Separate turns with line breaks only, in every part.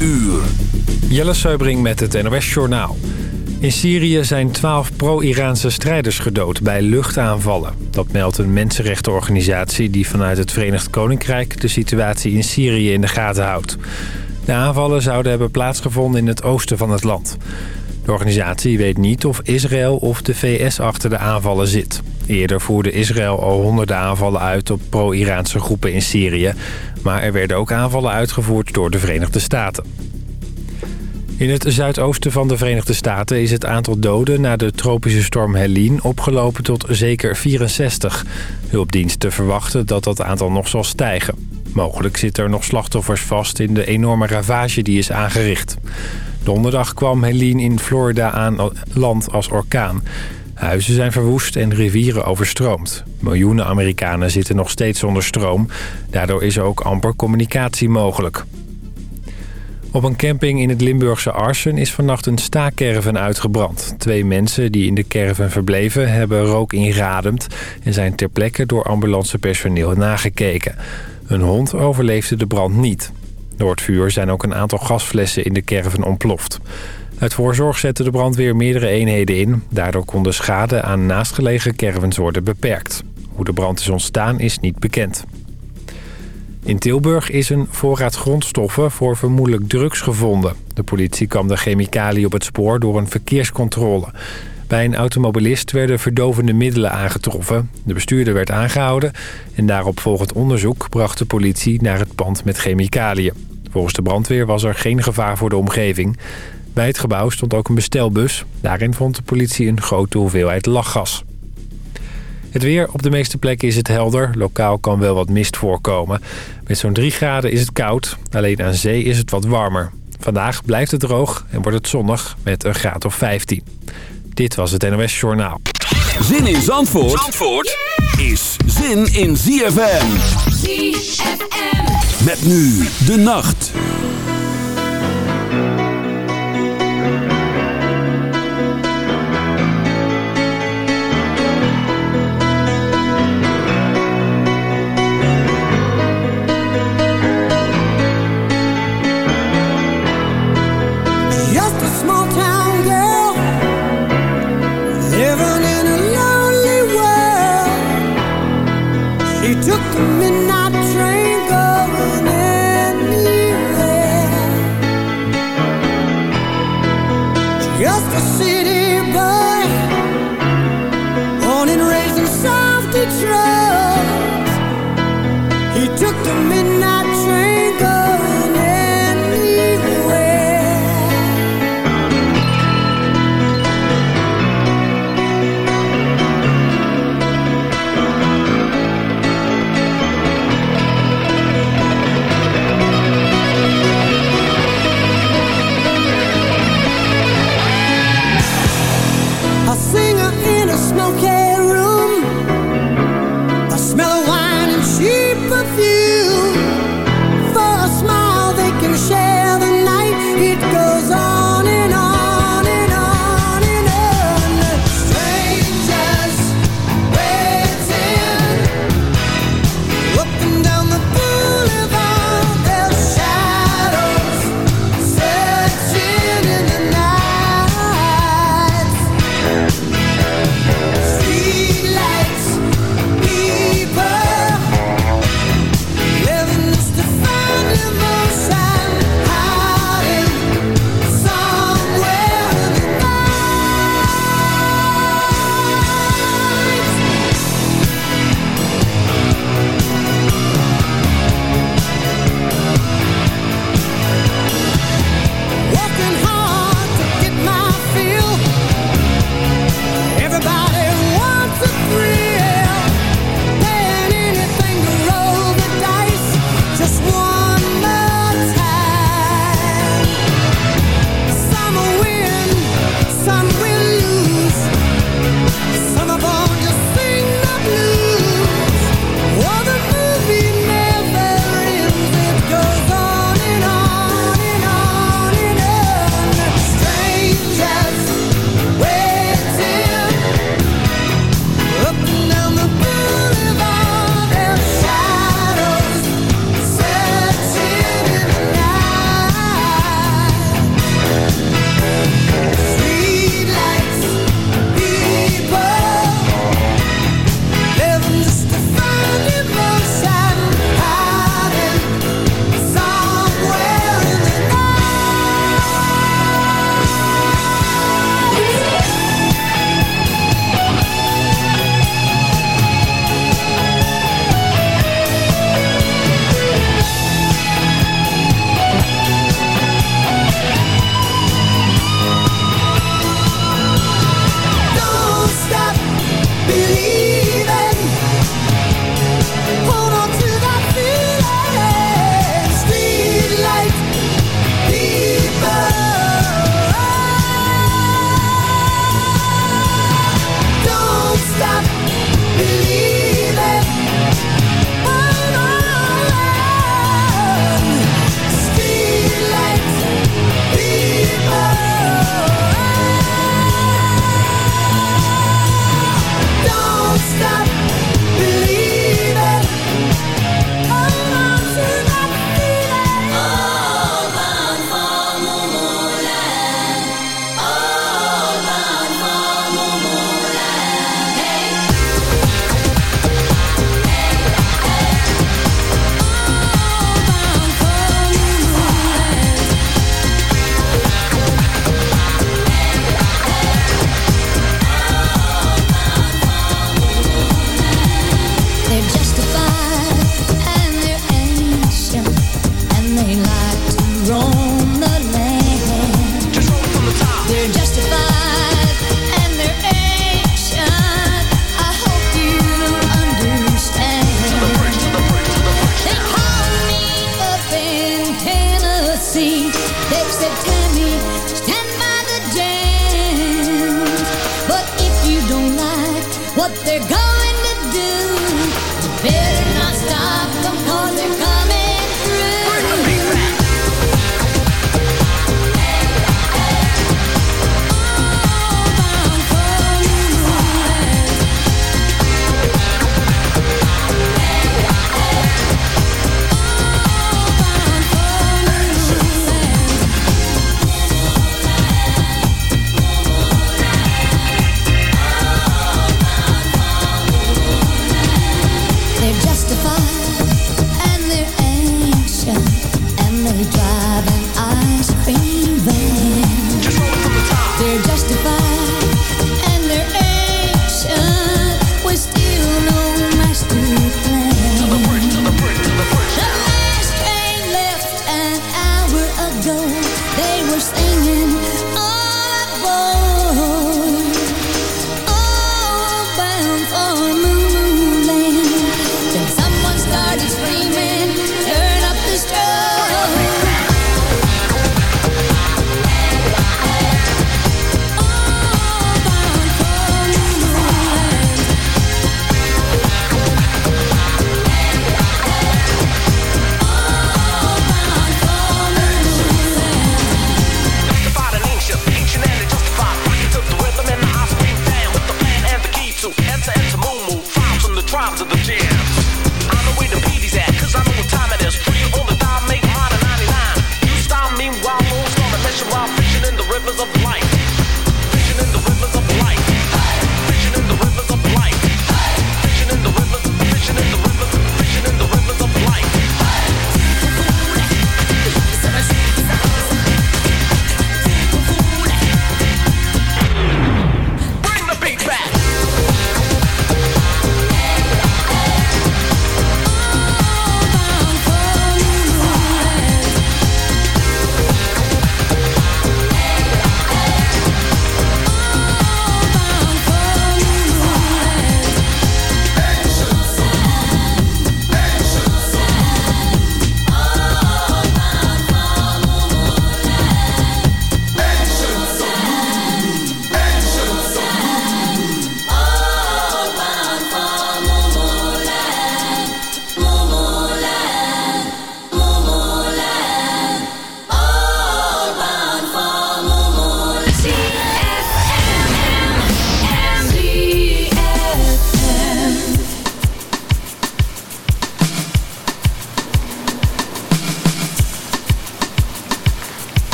uur.
Jelle Seubring met het NOS Journaal. In Syrië zijn twaalf pro-Iraanse strijders gedood bij luchtaanvallen. Dat meldt een mensenrechtenorganisatie die vanuit het Verenigd Koninkrijk... de situatie in Syrië in de gaten houdt. De aanvallen zouden hebben plaatsgevonden in het oosten van het land. De organisatie weet niet of Israël of de VS achter de aanvallen zit. Eerder voerde Israël al honderden aanvallen uit op pro-Iraanse groepen in Syrië. Maar er werden ook aanvallen uitgevoerd door de Verenigde Staten. In het zuidoosten van de Verenigde Staten is het aantal doden... na de tropische storm Helene opgelopen tot zeker 64. Hulpdiensten verwachten dat dat aantal nog zal stijgen. Mogelijk zitten er nog slachtoffers vast in de enorme ravage die is aangericht. Donderdag kwam Helene in Florida aan land als orkaan. Huizen zijn verwoest en rivieren overstroomd. Miljoenen Amerikanen zitten nog steeds zonder stroom. Daardoor is ook amper communicatie mogelijk. Op een camping in het Limburgse Arsen is vannacht een staakerven uitgebrand. Twee mensen die in de caravan verbleven hebben rook ingeademd... en zijn ter plekke door ambulancepersoneel nagekeken. Een hond overleefde de brand niet. Door het vuur zijn ook een aantal gasflessen in de caravan ontploft. Uit voorzorg zette de brandweer meerdere eenheden in. Daardoor kon de schade aan naastgelegen caravans worden beperkt. Hoe de brand is ontstaan is niet bekend. In Tilburg is een voorraad grondstoffen voor vermoedelijk drugs gevonden. De politie kwam de chemicaliën op het spoor door een verkeerscontrole. Bij een automobilist werden verdovende middelen aangetroffen. De bestuurder werd aangehouden en daarop volgend onderzoek bracht de politie naar het pand met chemicaliën. Volgens de brandweer was er geen gevaar voor de omgeving. Bij het gebouw stond ook een bestelbus. Daarin vond de politie een grote hoeveelheid lachgas. Het weer op de meeste plekken is het helder. Lokaal kan wel wat mist voorkomen. Met zo'n 3 graden is het koud. Alleen aan zee is het wat warmer. Vandaag blijft het droog en wordt het zonnig met een graad of 15. Dit was het NOS Journaal.
Zin in Zandvoort, Zandvoort is zin in ZFM.
ZFM.
Met nu de nacht.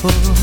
beautiful.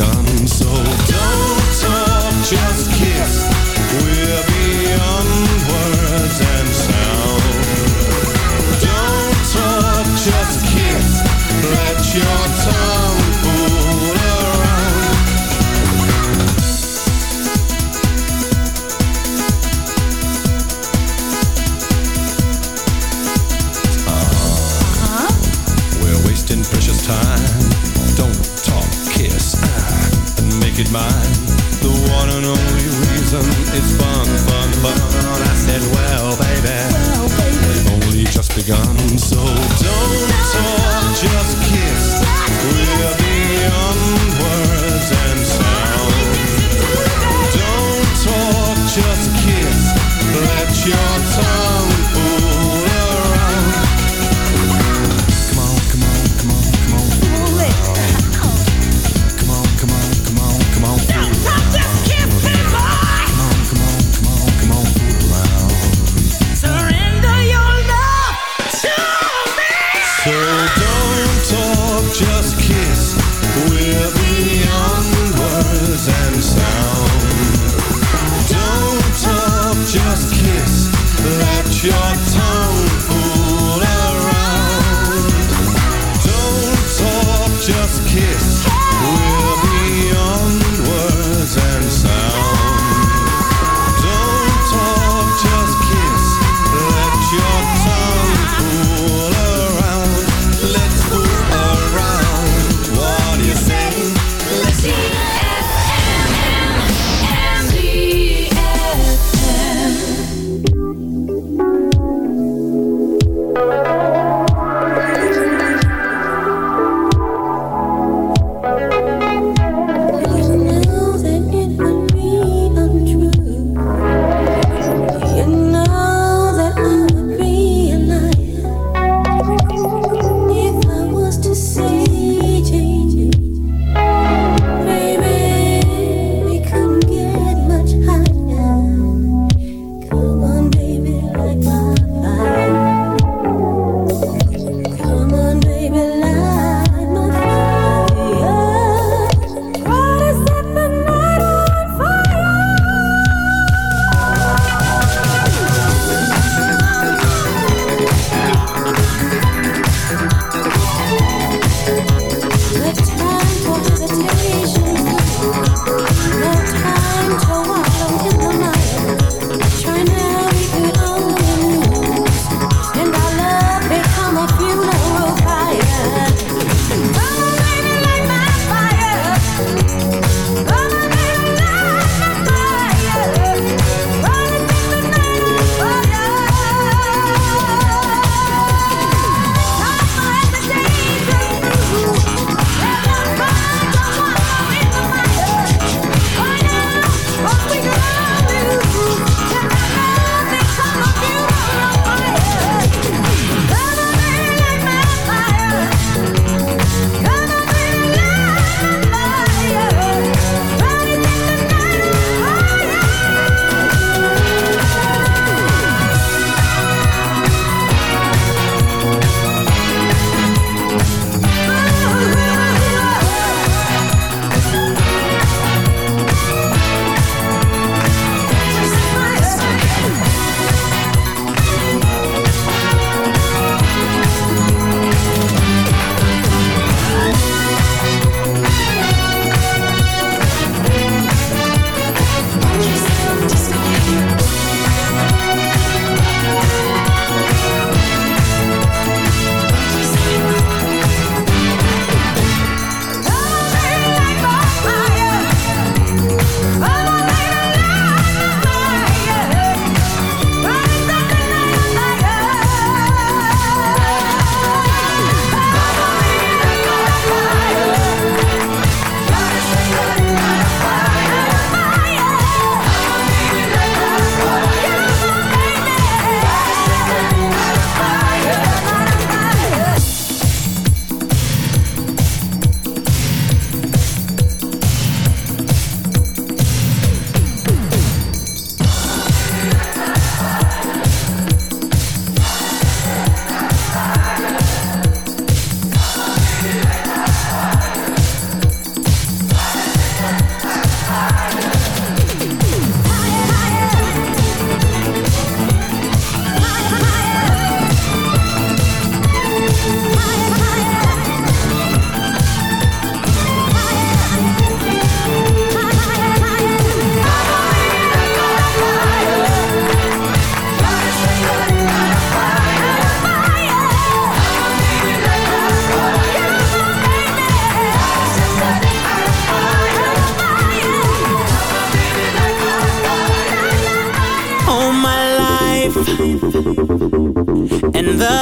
Only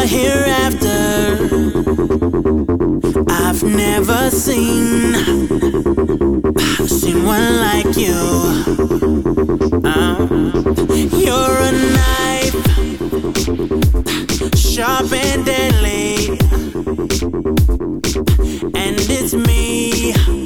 hereafter. I've never seen seen one like you. Uh, you're a knife sharp and deadly. And it's me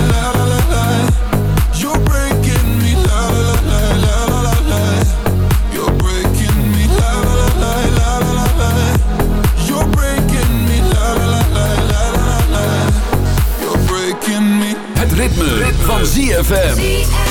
ZFM.